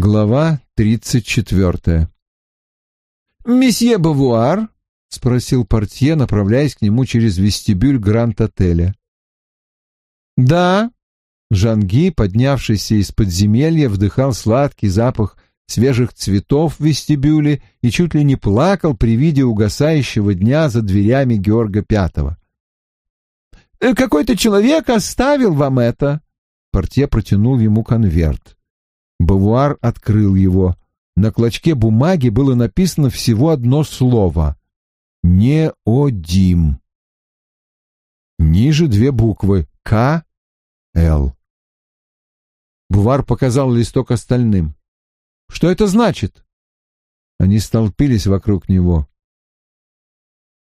Глава тридцать четвертая. «Месье Бавуар?» — спросил портье, направляясь к нему через вестибюль Гранд-отеля. «Да». Жанги, поднявшийся из подземелья, вдыхал сладкий запах свежих цветов в вестибюле и чуть ли не плакал при виде угасающего дня за дверями Георга Пятого. «Э, «Какой-то человек оставил вам это!» Портье протянул ему конверт. Бавуар открыл его. На клочке бумаги было написано всего одно слово — «Неодим». Ниже две буквы «К», «Л». Бувар показал листок остальным. «Что это значит?» Они столпились вокруг него.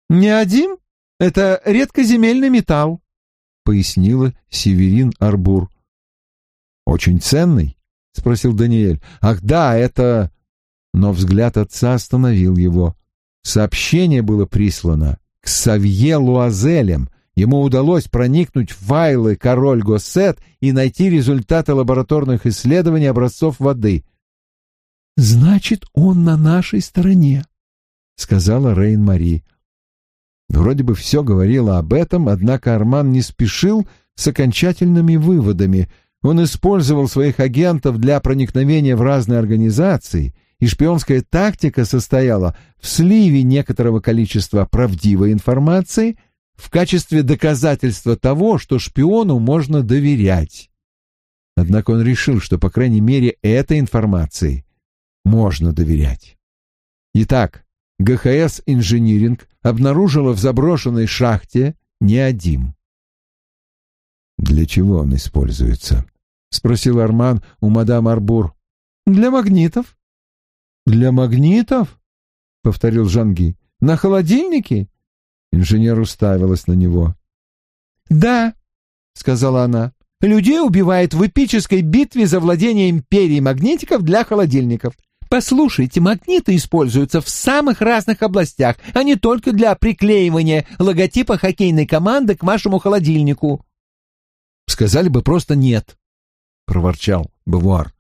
«Неодим — это редкоземельный металл», — пояснила Северин Арбур. «Очень ценный?» — спросил Даниэль. «Ах да, это...» Но взгляд отца остановил его. Сообщение было прислано к Савье Луазелем. Ему удалось проникнуть в файлы «Король Госсет» и найти результаты лабораторных исследований образцов воды. «Значит, он на нашей стороне», — сказала Рейн-Мари. Вроде бы все говорило об этом, однако Арман не спешил с окончательными выводами — он использовал своих агентов для проникновения в разные организации, и шпионская тактика состояла в сливе некоторого количества правдивой информации в качестве доказательства того, что шпиону можно доверять. Однако он решил, что, по крайней мере, этой информации можно доверять. Итак, ГХС «Инжиниринг» обнаружила в заброшенной шахте неодим. Для чего он используется? — спросил Арман у мадам Арбур. «Для магнитов». «Для магнитов?» — повторил Жанги. «На холодильнике?» Инженер уставилась на него. «Да», — сказала она. «Людей убивает в эпической битве за владение империей магнитиков для холодильников. Послушайте, магниты используются в самых разных областях, а не только для приклеивания логотипа хоккейной команды к вашему холодильнику. Сказали бы просто «нет», — проворчал Бавуар.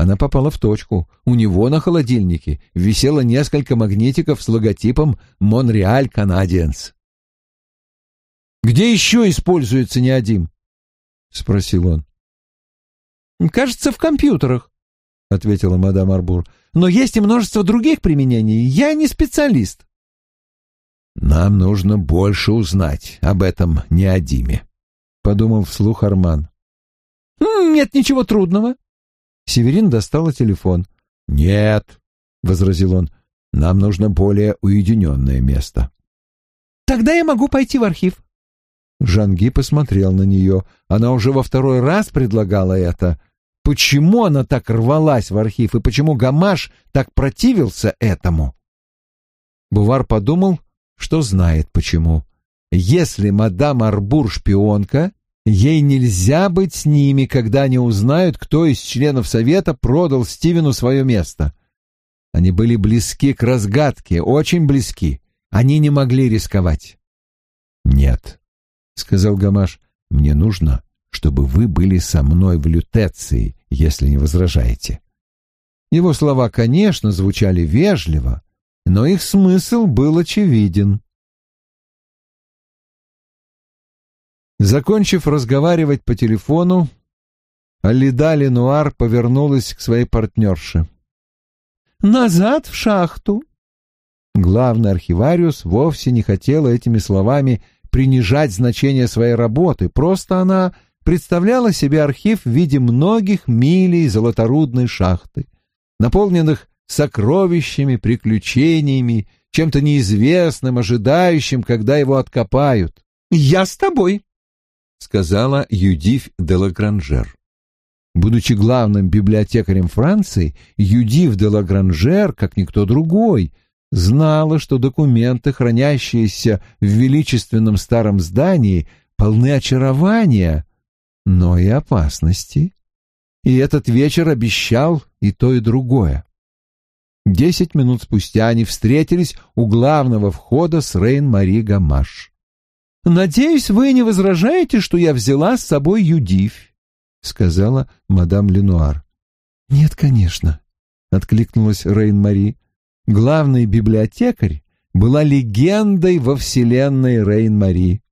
Она попала в точку. У него на холодильнике висело несколько магнитиков с логотипом «Монреаль Канадиенс». «Где еще используется неодим?» — спросил он. «Кажется, в компьютерах», — ответила мадам Арбур. «Но есть и множество других применений. Я не специалист». «Нам нужно больше узнать об этом неодиме», — подумал вслух Арман. «Нет ничего трудного». Северин достала телефон. «Нет», — возразил он, — «нам нужно более уединенное место». «Тогда я могу пойти в архив». Жанги посмотрел на нее. Она уже во второй раз предлагала это. Почему она так рвалась в архив и почему Гамаш так противился этому? Бувар подумал, что знает почему. Если мадам Арбур шпионка, ей нельзя быть с ними, когда они узнают, кто из членов совета продал Стивену свое место. Они были близки к разгадке, очень близки. Они не могли рисковать. «Нет», — сказал Гамаш, — «мне нужно, чтобы вы были со мной в лютеции, если не возражаете». Его слова, конечно, звучали вежливо, но их смысл был очевиден. Закончив разговаривать по телефону, Алида Ленуар повернулась к своей партнерше. «Назад в шахту!» Главный архивариус вовсе не хотела этими словами принижать значение своей работы, просто она представляла себе архив в виде многих милей золоторудной шахты, наполненных сокровищами, приключениями, чем-то неизвестным, ожидающим, когда его откопают. «Я с тобой», сказала Юдив де Лагранжер. Будучи главным библиотекарем Франции, Юдив де Лагранжер, как никто другой, знала, что документы, хранящиеся в величественном старом здании, полны очарования, но и опасности. И этот вечер обещал и то, и другое. Десять минут спустя они встретились у главного входа с Рейн-Мари Гамаш. «Надеюсь, вы не возражаете, что я взяла с собой Юдивь», — сказала мадам Ленуар. «Нет, конечно», — откликнулась Рейн-Мари. «Главный библиотекарь была легендой во вселенной Рейн-Мари.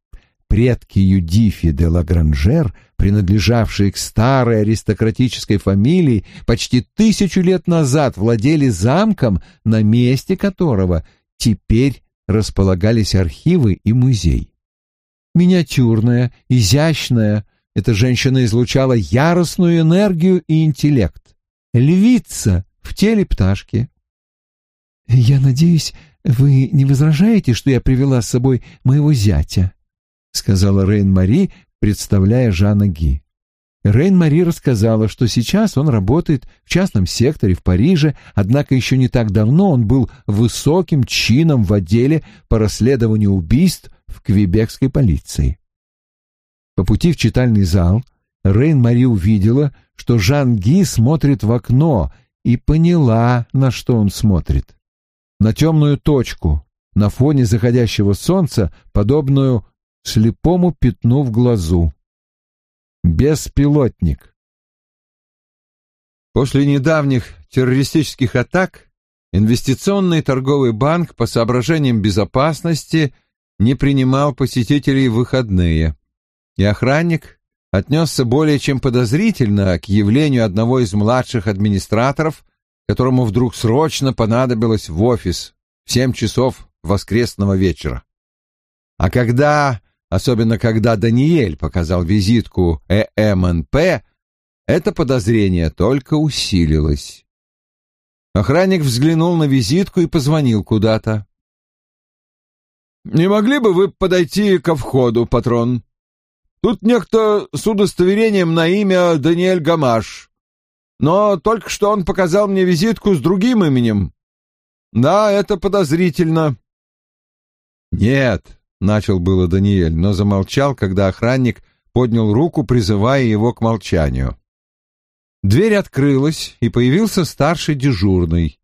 Предки Юдифи де Лагранжер, принадлежавшие к старой аристократической фамилии, почти тысячу лет назад владели замком, на месте которого теперь располагались архивы и музей. Миниатюрная, изящная, эта женщина излучала яростную энергию и интеллект. Львица в теле пташки. «Я надеюсь, вы не возражаете, что я привела с собой моего зятя?» — сказала Рейн-Мари, представляя Жана Ги. Рейн-Мари рассказала, что сейчас он работает в частном секторе в Париже, однако еще не так давно он был высоким чином в отделе по расследованию убийств в квебекской полиции. По пути в читальный зал Рейн-Мари увидела, что Жан Ги смотрит в окно и поняла, на что он смотрит. На темную точку, на фоне заходящего солнца, подобную слепому пятну в глазу. Беспилотник. После недавних террористических атак инвестиционный торговый банк по соображениям безопасности не принимал посетителей в выходные, и охранник отнесся более чем подозрительно к явлению одного из младших администраторов, которому вдруг срочно понадобилось в офис в семь часов воскресного вечера. А когда особенно когда Даниэль показал визитку ЭМНП, это подозрение только усилилось. Охранник взглянул на визитку и позвонил куда-то. «Не могли бы вы подойти ко входу, патрон? Тут некто с удостоверением на имя Даниэль Гамаш, но только что он показал мне визитку с другим именем. Да, это подозрительно». «Нет, — начал было Даниэль, но замолчал, когда охранник поднял руку, призывая его к молчанию. Дверь открылась, и появился старший дежурный.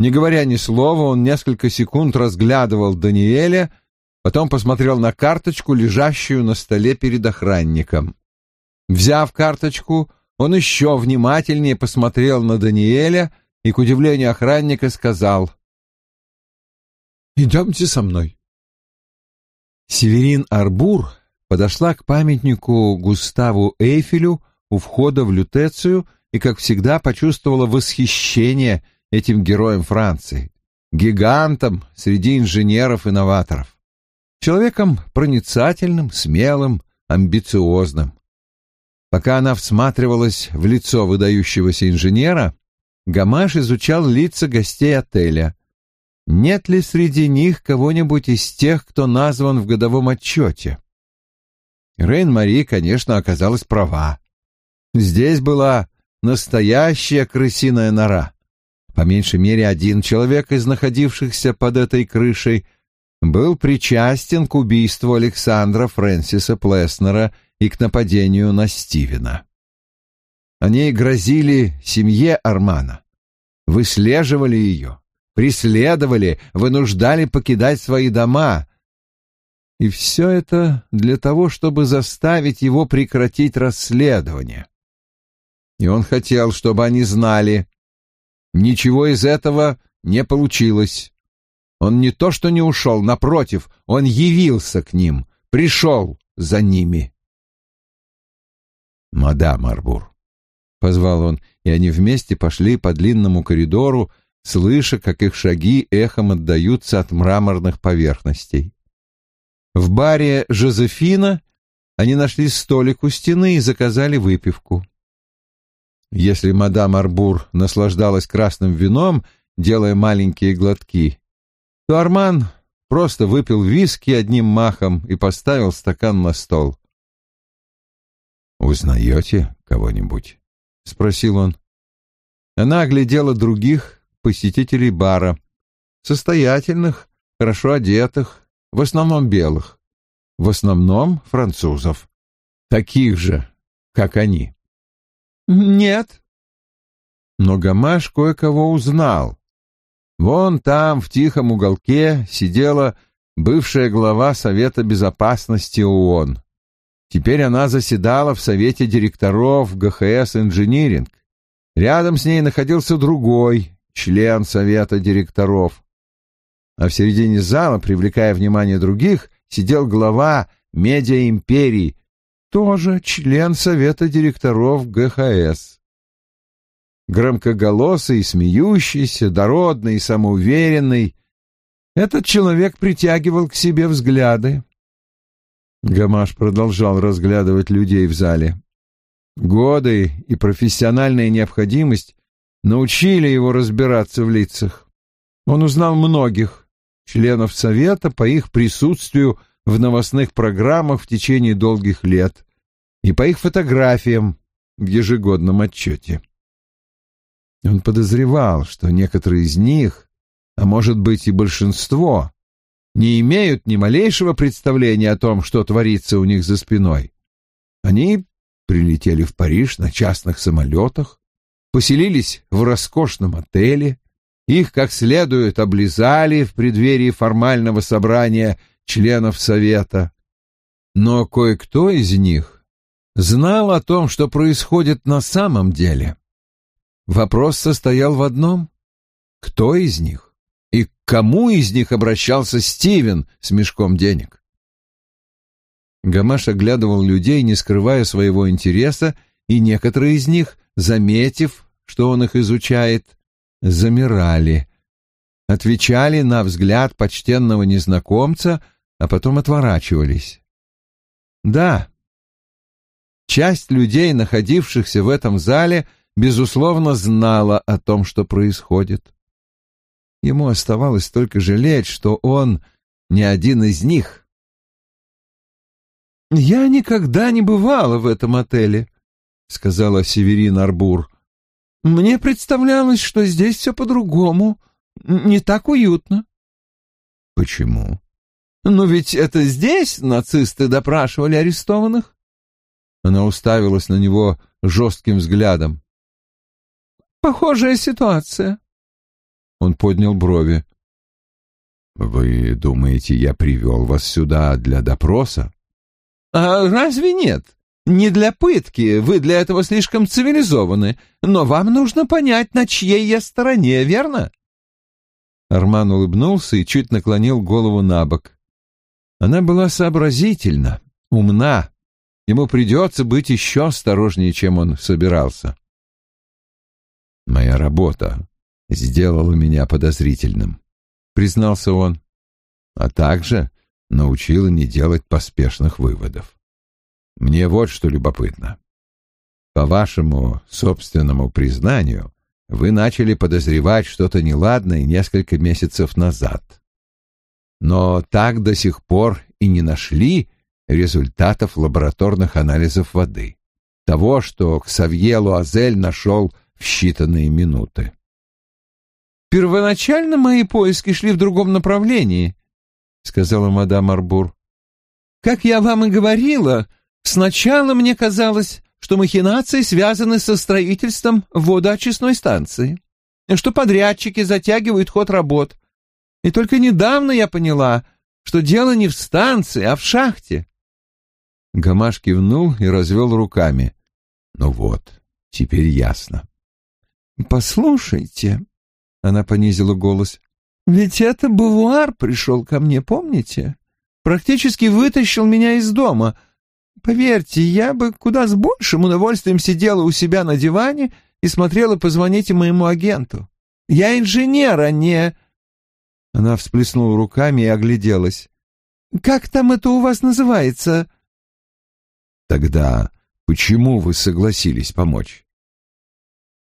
Не говоря ни слова, он несколько секунд разглядывал Даниэля, потом посмотрел на карточку, лежащую на столе перед охранником. Взяв карточку, он еще внимательнее посмотрел на Даниэля и, к удивлению охранника, сказал «Идемте со мной». Северин Арбур подошла к памятнику Густаву Эйфелю у входа в Лютецию и, как всегда, почувствовала восхищение этим героем Франции, гигантом среди инженеров-инноваторов, человеком проницательным, смелым, амбициозным. Пока она всматривалась в лицо выдающегося инженера, Гамаш изучал лица гостей отеля, нет ли среди них кого-нибудь из тех, кто назван в годовом отчете. Рейн-Мари, конечно, оказалась права. Здесь была настоящая крысиная нора. По меньшей мере один человек из находившихся под этой крышей был причастен к убийству Александра Фрэнсиса Плеснера и к нападению на Стивена. Они грозили семье Армана, выслеживали ее, преследовали, вынуждали покидать свои дома. И все это для того, чтобы заставить его прекратить расследование. И он хотел, чтобы они знали. Ничего из этого не получилось. Он не то что не ушел, напротив, он явился к ним, пришел за ними. «Мадам Арбур», — позвал он, и они вместе пошли по длинному коридору, слыша, как их шаги эхом отдаются от мраморных поверхностей. В баре «Жозефина» они нашли столик у стены и заказали выпивку. Если мадам Арбур наслаждалась красным вином, делая маленькие глотки, то Арман просто выпил виски одним махом и поставил стакан на стол. «Узнаете кого-нибудь?» — спросил он. Она оглядела других, посетителей бара. Состоятельных, хорошо одетых, в основном белых, в основном французов. Таких же, как они. Нет. Но Гамаш кое-кого узнал. Вон там, в тихом уголке, сидела бывшая глава Совета Безопасности ООН. Теперь она заседала в Совете директоров ГХС «Инжиниринг». Рядом с ней находился другой, член совета директоров. А в середине зала, привлекая внимание других, сидел глава медиа-империи, тоже член совета директоров ГХС. Громкоголосый, смеющийся, дородный и самоуверенный, этот человек притягивал к себе взгляды. Гамаш продолжал разглядывать людей в зале. Годы и профессиональная необходимость научили его разбираться в лицах. Он узнал многих членов Совета по их присутствию в новостных программах в течение долгих лет и по их фотографиям в ежегодном отчете. Он подозревал, что некоторые из них, а может быть и большинство, не имеют ни малейшего представления о том, что творится у них за спиной. Они прилетели в Париж на частных самолетах, поселились в роскошном отеле, их как следует облизали в преддверии формального собрания членов Совета. Но кое-кто из них знал о том, что происходит на самом деле. Вопрос состоял в одном — кто из них и к кому из них обращался Стивен с мешком денег? Гамаш оглядывал людей, не скрывая своего интереса, и некоторые из них, заметив, что он их изучает, замирали, отвечали на взгляд почтенного незнакомца, а потом отворачивались. Да, часть людей, находившихся в этом зале, безусловно, знала о том, что происходит. Ему оставалось только жалеть, что он не один из них. «Я никогда не бывала в этом отеле», — сказала Северин Арбур. «Мне представлялось, что здесь все по-другому, не так уютно». «Почему?» «Ну ведь это здесь нацисты допрашивали арестованных?» Она уставилась на него жестким взглядом. «Похожая ситуация». Он поднял брови. «Вы думаете, я привел вас сюда для допроса?» «А разве нет? Не для пытки, вы для этого слишком цивилизованы, но вам нужно понять, на чьей я стороне, верно?» Арман улыбнулся и чуть наклонил голову на бок. Она была сообразительна, умна. Ему придется быть еще осторожнее, чем он собирался. «Моя работа сделала меня подозрительным», — признался он, «а также научила не делать поспешных выводов. Мне вот что любопытно. По вашему собственному признанию, вы начали подозревать что-то неладное несколько месяцев назад. Но так до сих пор и не нашли результатов лабораторных анализов воды. Того, что Ксавье Луазель нашел в считанные минуты. «Первоначально мои поиски шли в другом направлении», — сказала мадам Арбур. «Как я вам и говорила, сначала мне казалось, что махинации связаны со строительством водоочистной станции, что подрядчики затягивают ход работ. И только недавно я поняла, что дело не в станции, а в шахте». Гамаш кивнул и развел руками. «Ну вот, теперь ясно». «Послушайте», — она понизила голос, — «ведь это Бавуар пришел ко мне, помните? Практически вытащил меня из дома. Поверьте, я бы куда с большим удовольствием сидела у себя на диване и смотрела «Позвоните моему агенту». Я инженер, а не...» Она всплеснула руками и огляделась. «Как там это у вас называется?» «Тогда почему вы согласились помочь?»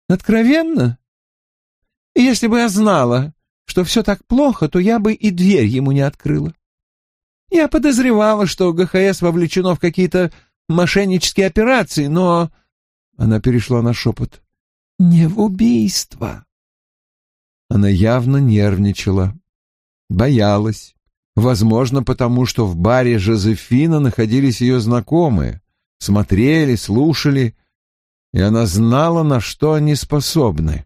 Откровенно? Если бы я знала, что все так плохо, то я бы и дверь ему не открыла. Я подозревала, что ГХС вовлечено в какие-то мошеннические операции, но...» Она перешла на шепот. «Не в убийство». Она явно нервничала, боялась. Возможно, потому что в баре Жозефина находились ее знакомые, смотрели, слушали и она знала, на что они способны.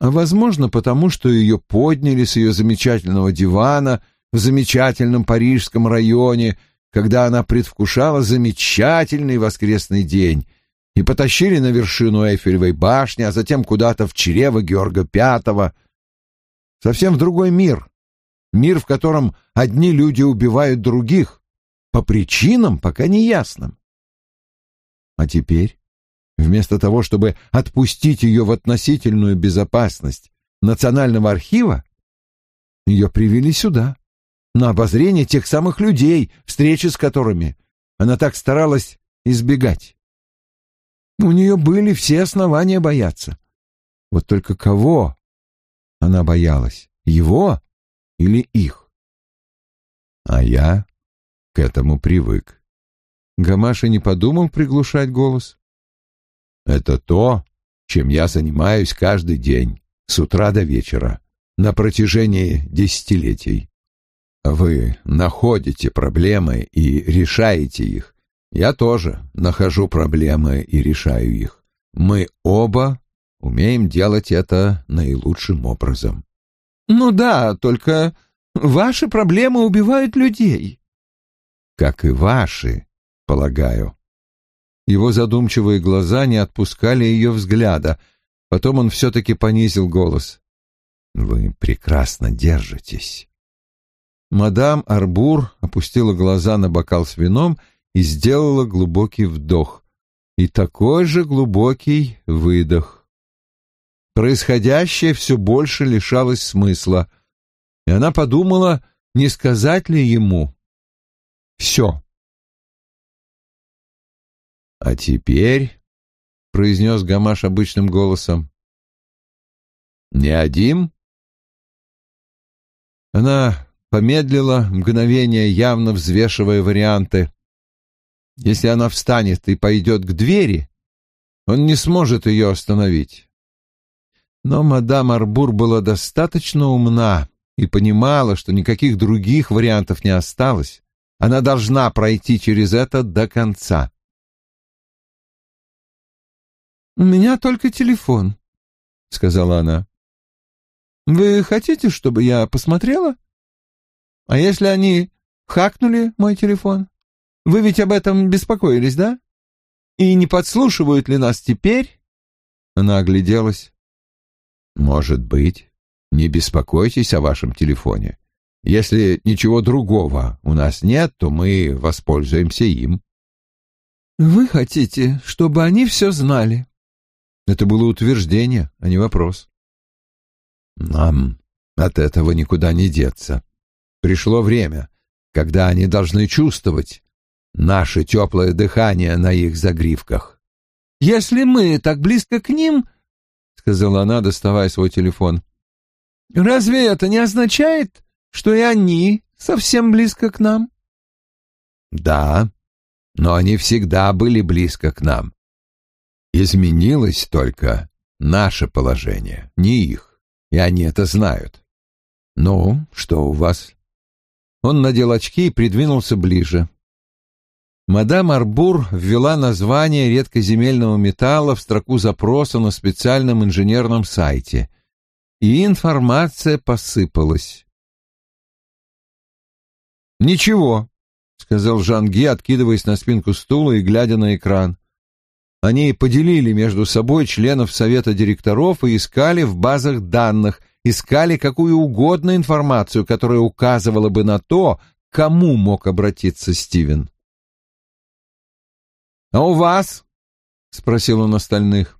А возможно, потому что ее подняли с ее замечательного дивана в замечательном парижском районе, когда она предвкушала замечательный воскресный день, и потащили на вершину Эйфелевой башни, а затем куда-то в чрево Георга Пятого. Совсем в другой мир. Мир, в котором одни люди убивают других, по причинам пока неясным. А теперь, вместо того, чтобы отпустить ее в относительную безопасность Национального архива, ее привели сюда, на обозрение тех самых людей, встречи с которыми она так старалась избегать. У нее были все основания бояться. Вот только кого она боялась? Его или их? А я к этому привык. Гамаша не подумал приглушать голос. Это то, чем я занимаюсь каждый день, с утра до вечера, на протяжении десятилетий. Вы находите проблемы и решаете их. Я тоже нахожу проблемы и решаю их. Мы оба умеем делать это наилучшим образом. Ну да, только ваши проблемы убивают людей. Как и ваши, полагаю. Его задумчивые глаза не отпускали ее взгляда. Потом он все-таки понизил голос. «Вы прекрасно держитесь». Мадам Арбур опустила глаза на бокал с вином и сделала глубокий вдох. И такой же глубокий выдох. Происходящее все больше лишалось смысла, и она подумала, не сказать ли ему все. «А теперь», — произнес Гамаш обычным голосом, — «не один?» Она помедлила мгновение, явно взвешивая варианты. Если она встанет и пойдет к двери, он не сможет ее остановить. Но мадам Арбур была достаточно умна и понимала, что никаких других вариантов не осталось. Она должна пройти через это до конца. «У меня только телефон», — сказала она. «Вы хотите, чтобы я посмотрела? А если они хакнули мой телефон? Вы ведь об этом беспокоились, да? И не подслушивают ли нас теперь?» Она огляделась. «Может быть. Не беспокойтесь о вашем телефоне. Если ничего другого у нас нет, то мы воспользуемся им». «Вы хотите, чтобы они все знали?» Это было утверждение, а не вопрос. Нам от этого никуда не деться. Пришло время, когда они должны чувствовать наше теплое дыхание на их загривках. «Если мы так близко к ним, — сказала она, доставая свой телефон, — разве это не означает, что и они совсем близко к нам?» «Да, но они всегда были близко к нам. Изменилось только наше положение, не их, и они это знают. Ну, что у вас? Он надел очки и придвинулся ближе. Мадам Арбур ввела название редкоземельного металла в строку запроса на специальном инженерном сайте, и информация посыпалась. «Ничего», — сказал Жанги, откидываясь на спинку стула и глядя на экран. Они поделили между собой членов совета директоров и искали в базах данных, искали какую угодно информацию, которая указывала бы на то, кому мог обратиться Стивен. «А у вас?» — спросил он остальных.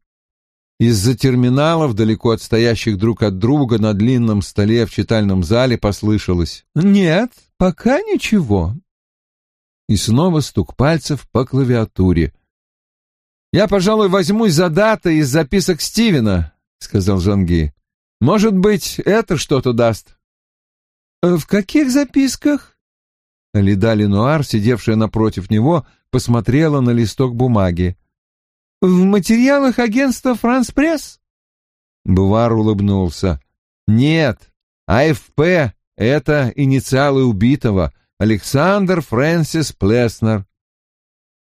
Из-за терминалов, далеко отстоящих друг от друга, на длинном столе в читальном зале послышалось «Нет, пока ничего». И снова стук пальцев по клавиатуре — «Я, пожалуй, возьмусь за даты из записок Стивена», — сказал Жанги. «Может быть, это что-то даст». «Э, «В каких записках?» Лида Ленуар, сидевшая напротив него, посмотрела на листок бумаги. «В материалах агентства «Франс Пресс»?» Бувар улыбнулся. «Нет, АФП — это инициалы убитого, Александр Фрэнсис Плеснер».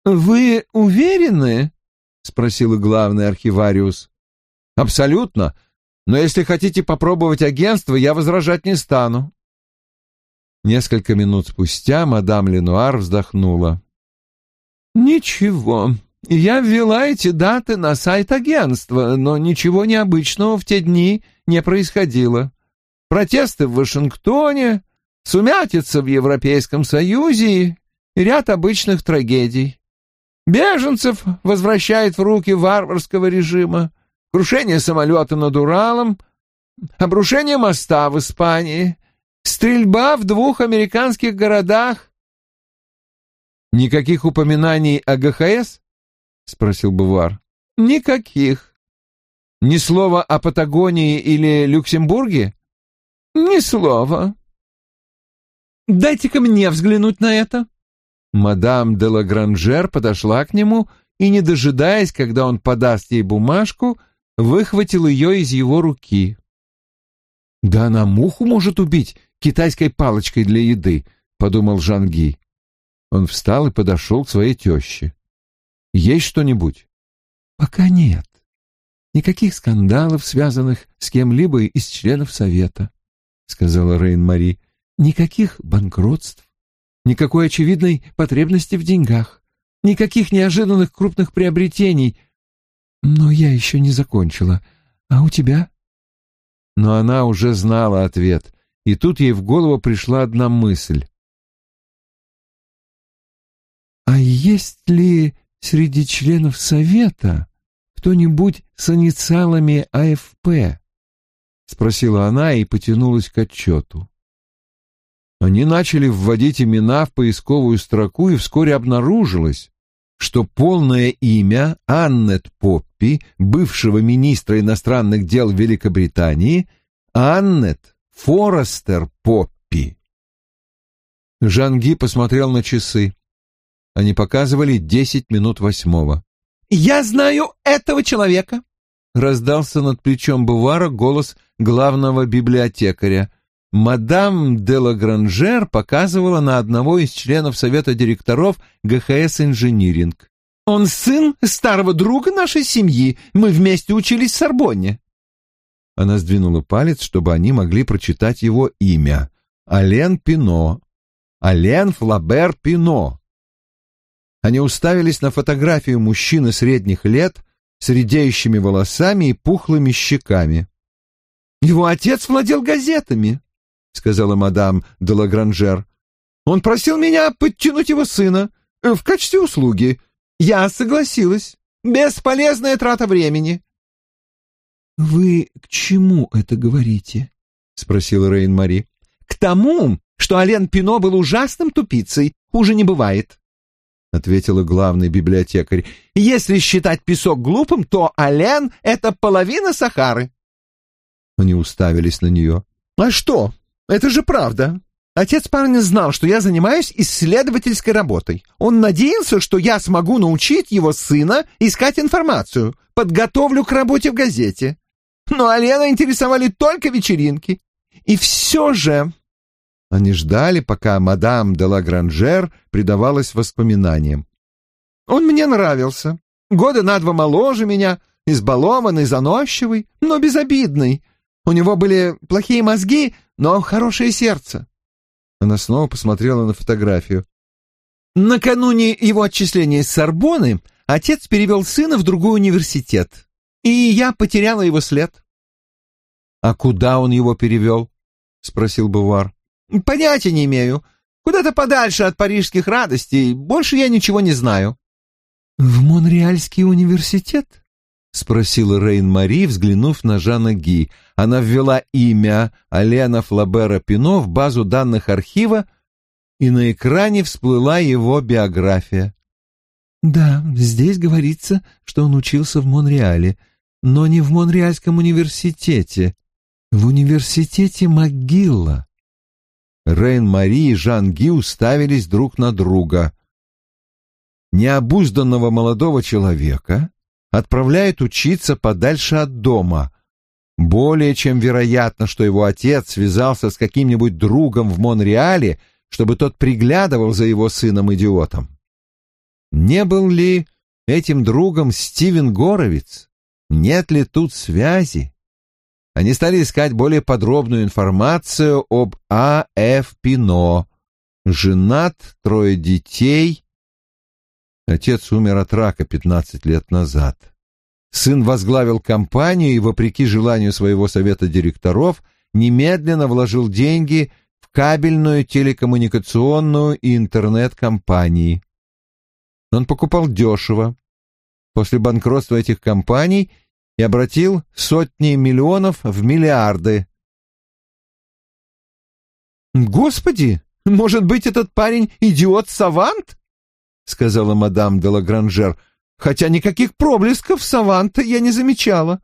«Вы уверены?» — спросил главный архивариус. «Абсолютно. Но если хотите попробовать агентство, я возражать не стану». Несколько минут спустя мадам Ленуар вздохнула. «Ничего, Я ввела эти даты на сайт агентства, но ничего необычного в те дни не происходило. Протесты в Вашингтоне, сумятица в Европейском Союзе и ряд обычных трагедий. Беженцев возвращает в руки варварского режима, крушение самолета над Уралом, обрушение моста в Испании, стрельба в двух американских городах. «Никаких упоминаний о ГХС?» — спросил Бувар. «Никаких». «Ни слова о Патагонии или Люксембурге?» «Ни слова». «Дайте-ка мне взглянуть на это». Мадам де Лагранжер подошла к нему и, не дожидаясь, когда он подаст ей бумажку, выхватил ее из его руки. «Да она муху может убить китайской палочкой для еды», — подумал Жанги. Он встал и подошел к своей теще. «Есть что-нибудь?» «Пока нет. Никаких скандалов, связанных с кем-либо из членов Совета», — сказала Рейн-Мари. «Никаких банкротств, никакой очевидной потребности в деньгах, никаких неожиданных крупных приобретений. Но я еще не закончила. А у тебя?» Но она уже знала ответ, и тут ей в голову пришла одна мысль. «А есть ли среди членов Совета кто-нибудь с инициалами АФП?» — спросила она и потянулась к отчету. Они начали вводить имена в поисковую строку, и вскоре обнаружилось, что полное имя Аннет Поппи, бывшего министра иностранных дел Великобритании, Аннет Форестер Поппи. Жанги посмотрел на часы. Они показывали десять минут восьмого. «Я знаю этого человека!» — раздался над плечом Бувара голос главного библиотекаря. Мадам де Лагранжер показывала на одного из членов совета директоров ГХС «Инжиниринг». «Он сын старого друга нашей семьи. Мы вместе учились в Сорбонне». Она сдвинула палец, чтобы они могли прочитать его имя. Ален Пино. Ален Флабер Пино. Они уставились на фотографию мужчины средних лет с редеющими волосами и пухлыми щеками. «Его отец владел газетами», — сказала мадам де Лагранжер. «Он просил меня подтянуть его сына э, в качестве услуги. Я согласилась. Бесполезная трата времени». «Вы к чему это говорите?» — спросила Рейн-Мари. «К тому, что Ален Пино был ужасным тупицей. Хуже не бывает ответила главный библиотекарь. Если считать песок глупым, то Ален — это половина Сахары. Они уставились на нее. А что? Это же правда. Отец парня знал, что я занимаюсь исследовательской работой. Он надеялся, что я смогу научить его сына искать информацию, подготовлю к работе в газете. Но Алена интересовали только вечеринки. И все же они ждали, пока мадам де Лагранжер предавалась воспоминаниям. «Он мне нравился. Года на два моложе меня, избалованный, заносчивый, но безобидный. У него были плохие мозги, но хорошее сердце». Она снова посмотрела на фотографию. Накануне его отчисления из Сорбоны отец перевел сына в другой университет, и я потеряла его след. «А куда он его перевел?» — спросил Бувар. Понятия не имею. Куда-то подальше от парижских радостей. Больше я ничего не знаю. В Монреальский университет? спросила Рейн-Мари, взглянув на Жана Ги. Она ввела имя Алена Флабера Пино в базу данных архива, и на экране всплыла его биография. Да, здесь говорится, что он учился в Монреале, но не в Монреальском университете, в университете МcГилла. Рейн-Мари и Жан-Ги уставились друг на друга. Необузданного молодого человека отправляют учиться подальше от дома. Более чем вероятно, что его отец связался с каким-нибудь другом в Монреале, чтобы тот приглядывал за его сыном-идиотом. Не был ли этим другом Стивен Горовиц? Нет ли тут связи? они стали искать более подробную информацию об А.Ф. Пино. Женат, трое детей. Отец умер от рака пятнадцать лет назад. Сын возглавил компанию и, вопреки желанию своего совета директоров, немедленно вложил деньги в кабельную, телекоммуникационную и интернет-компании. Он покупал дешево. После банкротства этих компаний и обратил сотни миллионов в миллиарды. «Господи, может быть, этот парень идиот-савант?» — сказала мадам де Лагранжер, «хотя никаких проблесков саванта я не замечала».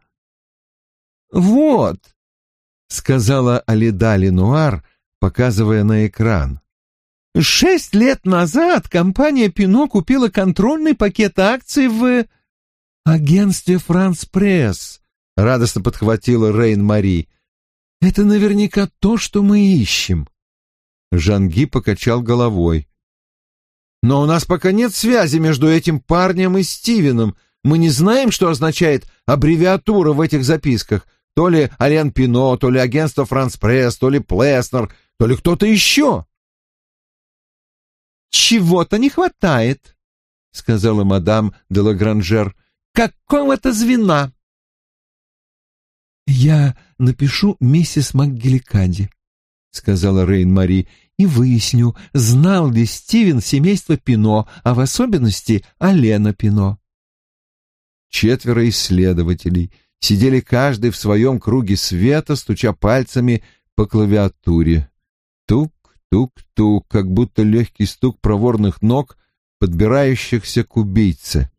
«Вот», — сказала Алида Ленуар, показывая на экран. «Шесть лет назад компания «Пино» купила контрольный пакет акций в агентстве «Франс Пресс», — радостно подхватила Рейн-Мари. «Это наверняка то, что мы ищем». Жанги покачал головой. «Но у нас пока нет связи между этим парнем и Стивеном. Мы не знаем, что означает аббревиатура в этих записках. То ли Ален Пино, то ли агентство Франс Пресс, то ли Плеснер, то ли кто-то еще». «Чего-то не хватает», — сказала мадам де Лагранжер. «Какого-то звена». «Я напишу миссис МакГеликади», — сказала Рейн-Мари, — «и выясню, знал ли Стивен семейство Пино, а в особенности Алена Пино». Четверо исследователей сидели каждый в своем круге света, стуча пальцами по клавиатуре. Тук-тук-тук, как будто легкий стук проворных ног, подбирающихся к убийце.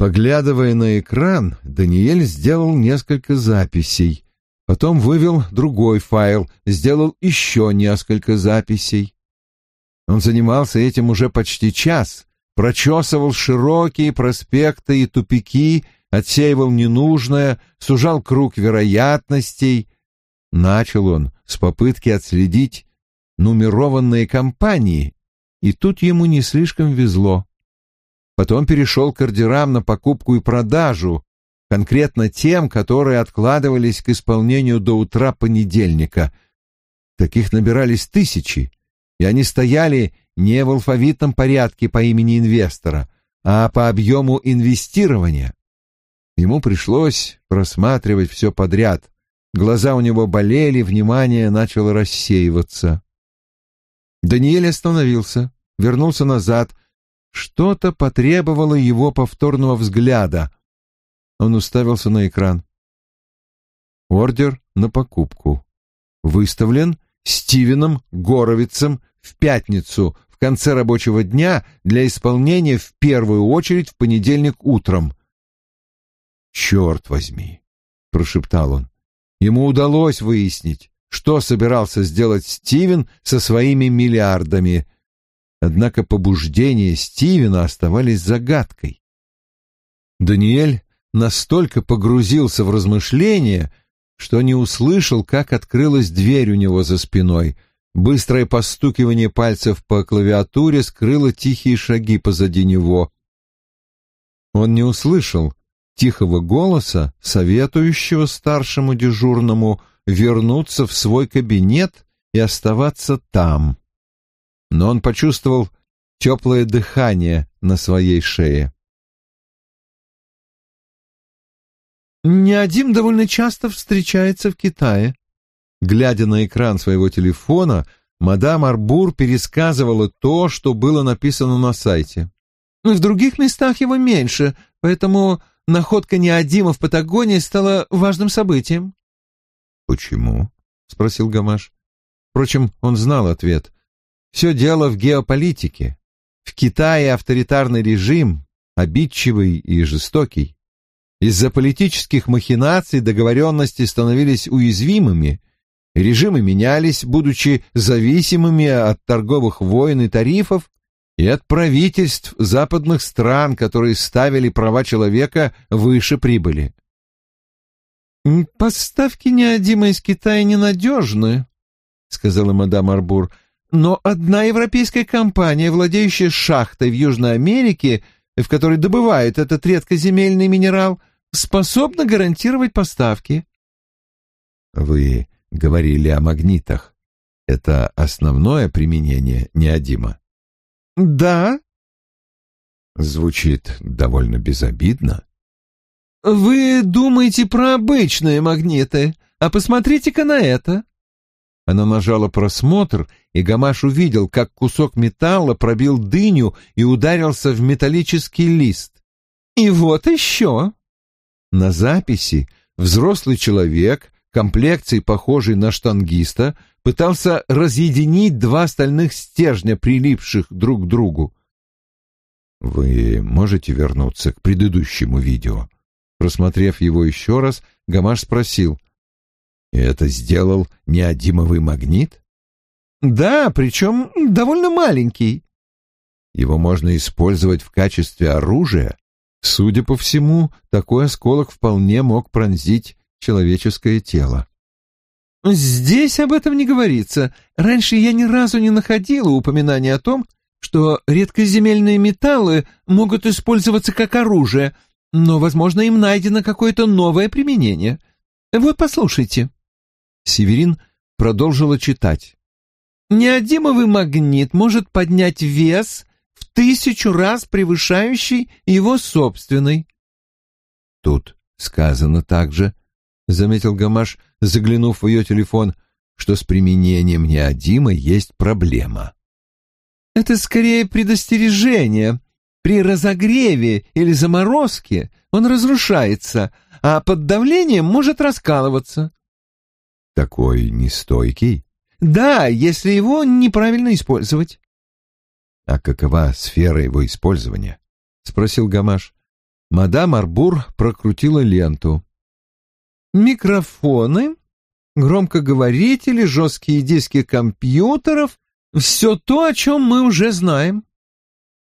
Поглядывая на экран, Даниэль сделал несколько записей — Потом вывел другой файл, сделал еще несколько записей. Он занимался этим уже почти час, прочесывал широкие проспекты и тупики, отсеивал ненужное, сужал круг вероятностей. Начал он с попытки отследить нумерованные компании, и тут ему не слишком везло. Потом перешел к ордерам на покупку и продажу, конкретно тем, которые откладывались к исполнению до утра понедельника. Таких набирались тысячи, и они стояли не в алфавитном порядке по имени инвестора, а по объему инвестирования. Ему пришлось просматривать все подряд. Глаза у него болели, внимание начало рассеиваться. Даниэль остановился, вернулся назад. Что-то потребовало его повторного взгляда — он уставился на экран. Ордер на покупку. Выставлен Стивеном Горовицем в пятницу в конце рабочего дня для исполнения в первую очередь в понедельник утром. «Черт возьми!» — прошептал он. Ему удалось выяснить, что собирался сделать Стивен со своими миллиардами. Однако побуждения Стивена оставались загадкой. Даниэль настолько погрузился в размышления, что не услышал, как открылась дверь у него за спиной. Быстрое постукивание пальцев по клавиатуре скрыло тихие шаги позади него. Он не услышал тихого голоса, советующего старшему дежурному вернуться в свой кабинет и оставаться там. Но он почувствовал теплое дыхание на своей шее. Неодим довольно часто встречается в Китае. Глядя на экран своего телефона, мадам Арбур пересказывала то, что было написано на сайте. В других местах его меньше, поэтому находка Неодима в Патагонии стала важным событием. «Почему?» — спросил Гамаш. Впрочем, он знал ответ. «Все дело в геополитике. В Китае авторитарный режим, обидчивый и жестокий. Из-за политических махинаций договоренности становились уязвимыми, режимы менялись, будучи зависимыми от торговых войн и тарифов, и от правительств западных стран, которые ставили права человека выше прибыли. «Поставки неодима из Китая ненадежны», — сказала мадам Арбур, «но одна европейская компания, владеющая шахтой в Южной Америке, в которой добывают этот редкоземельный минерал, — способна гарантировать поставки. Вы говорили о магнитах. Это основное применение неодима? Да. Звучит довольно безобидно. Вы думаете про обычные магниты, а посмотрите-ка на это. Она нажала просмотр, и Гамаш увидел, как кусок металла пробил дыню и ударился в металлический лист. И вот еще. На записи взрослый человек, комплекцией похожий на штангиста, пытался разъединить два стальных стержня, прилипших друг к другу. Вы можете вернуться к предыдущему видео? Просмотрев его еще раз, Гамаш спросил. «Это сделал неодимовый магнит?» «Да, причем довольно маленький». «Его можно использовать в качестве оружия?» Судя по всему, такой осколок вполне мог пронзить человеческое тело. «Здесь об этом не говорится. Раньше я ни разу не находила упоминания о том, что редкоземельные металлы могут использоваться как оружие, но, возможно, им найдено какое-то новое применение. Вот послушайте. Северин продолжила читать. Неодимовый магнит может поднять вес в тысячу раз превышающий его собственный. Тут сказано также, — заметил Гамаш, заглянув в ее телефон, — что с применением неодима есть проблема. Это скорее предостережение. При разогреве или заморозке он разрушается, а под давлением может раскалываться. Такой нестойкий? Да, если его неправильно использовать. А какова сфера его использования? Спросил Гамаш. Мадам Арбур прокрутила ленту. Микрофоны, громкоговорители, жесткие диски компьютеров — все то, о чем мы уже знаем.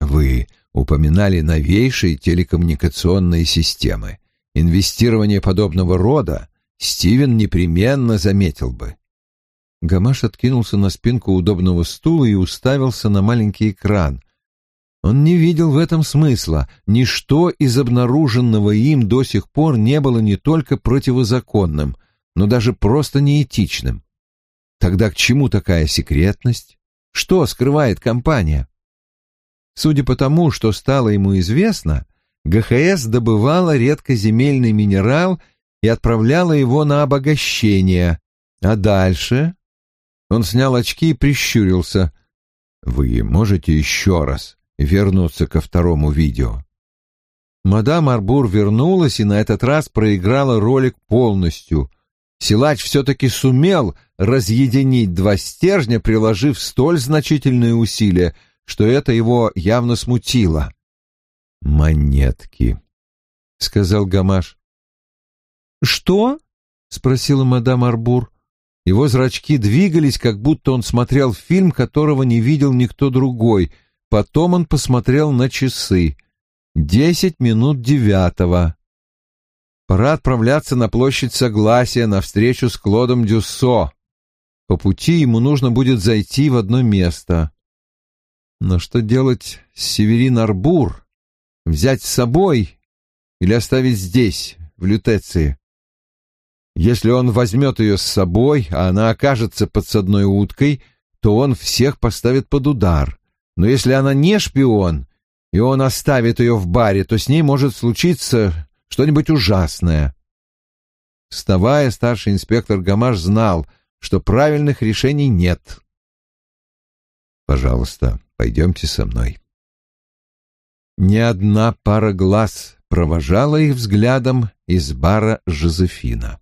Вы упоминали новейшие телекоммуникационные системы. Инвестирование подобного рода Стивен непременно заметил бы. Гамаш откинулся на спинку удобного стула и уставился на маленький экран. Он не видел в этом смысла. Ничто из обнаруженного им до сих пор не было не только противозаконным, но даже просто неэтичным. Тогда к чему такая секретность? Что скрывает компания? Судя по тому, что стало ему известно, ГХС добывала редкоземельный минерал и отправляла его на обогащение. А дальше... Он снял очки и прищурился. «Вы можете еще раз вернуться ко второму видео?» Мадам Арбур вернулась и на этот раз проиграла ролик полностью. Силач все-таки сумел разъединить два стержня, приложив столь значительные усилия, что это его явно смутило. «Монетки», — сказал Гамаш. «Что?» — спросила мадам Арбур. Его зрачки двигались, как будто он смотрел фильм, которого не видел никто другой. Потом он посмотрел на часы. Десять минут девятого. Пора отправляться на площадь Согласия на встречу с Клодом Дюссо. По пути ему нужно будет зайти в одно место. Но что делать с Северин Арбур? Взять с собой или оставить здесь, в Лютеции? Если он возьмет ее с собой, а она окажется подсадной уткой, то он всех поставит под удар. Но если она не шпион, и он оставит ее в баре, то с ней может случиться что-нибудь ужасное. Вставая, старший инспектор Гамаш знал, что правильных решений нет. «Пожалуйста, Пойдемте со мной. Ни одна пара глаз провожала их взглядом из бара Жозефина.